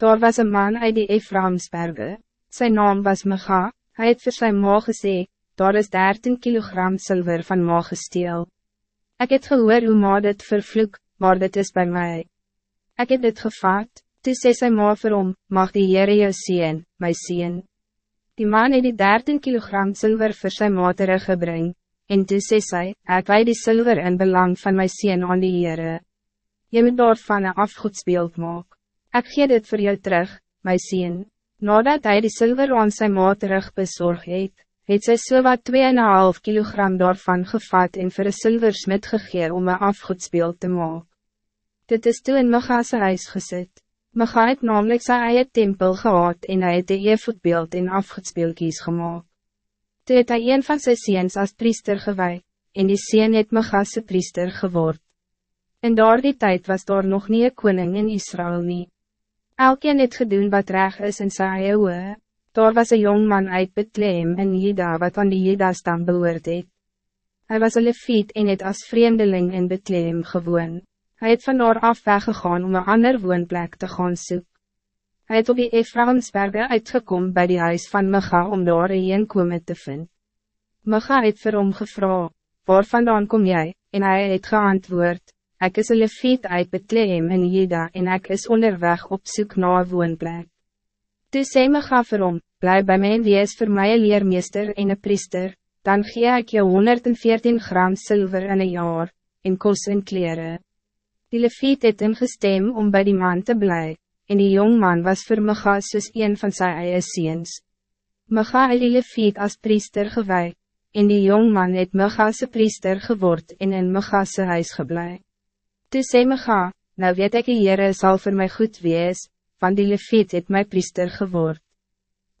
Daar was een man uit die Ephraimsberge, zijn naam was Mecha, hij het vir sy ma gesê, daar is 13 kilogram zilver van ma gesteel. Ek het gehoor hoe ma dit vervloek, maar dit is bij mij. Ik heb dit gevaat, toe sê sy ma vir hom, mag die Heere jou sien, my sien. Die man het die 13 kilogram zilver vir sy ma teruggebring, en toe sê sy, ek wij die zilver in belang van my sien aan die Heere. Je moet daarvan een afgoedsbeeld maak. Ek gee dit voor jou terug, my sien. Nadat hij die zilver aan sy ma terug bezorg het, het sy so wat 2,5 kilogram daarvan gevat en vir een zilversmid gegee om een afgoedsbeeld te maak. Dit is toe in Megase huis gezet. Mega het namelijk sy eie tempel gehad en hy het die eevoetbeeld en afgoedsbeeldkies gemaakt. Toe het hy een van sy seens as priester gewaai, en die seen het Megase priester geword. In daardie tijd was daar nog niet een koning in Israël nie. Elkeen het gedoen wat reg is in sy eie oe. Daar was een jong man uit Bethlehem in Jida wat aan die Jida stam behoort het. Hy was een lefiet en het as vreemdeling in Bethlehem gewoon. Hij het van daar af weggegaan om een ander woonplek te gaan zoeken. Hij het op die Ephraimsberge uitgekom bij die huis van Micha om daar een kome te vinden. Micha het vir hom gevra, waar vandaan kom jij? En hij het geantwoord, ik is een lefiet uit Bethlehem in Jida en ik is onderweg op zoek naar een woonplek. Toe sê Micha vir hom, bly by my en wees vir my een leermeester en een priester, dan gee ik je 114 gram zilver in een jaar, in kos en kleren. Die lefiet het ingestem om bij die man te blij, en die jong man was voor Micha soos een van sy eie seens. Micha het die lefiet as priester gewij, en die jong man het Micha'se priester geword en in Micha'se huis geblei. Toe sê Micha, nou weet ek die Heere sal voor mij goed wees, want die lefiet het my priester geword.